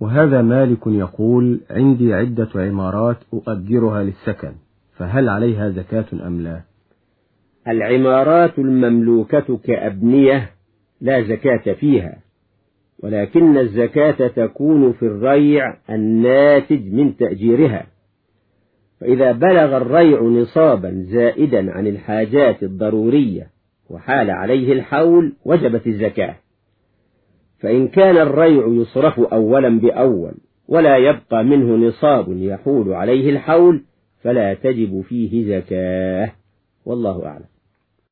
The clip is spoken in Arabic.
وهذا مالك يقول عندي عدة عمارات أؤجرها للسكن فهل عليها زكاة أم لا؟ العمارات المملوكة كأبنية لا زكاة فيها ولكن الزكاة تكون في الريع الناتج من تأجيرها. فإذا بلغ الريع نصابا زائدا عن الحاجات الضرورية وحال عليه الحول وجبت الزكاة. فإن كان الريع يصرف أولا بأول ولا يبقى منه نصاب يحول عليه الحول فلا تجب فيه زكاة. والله أعلم.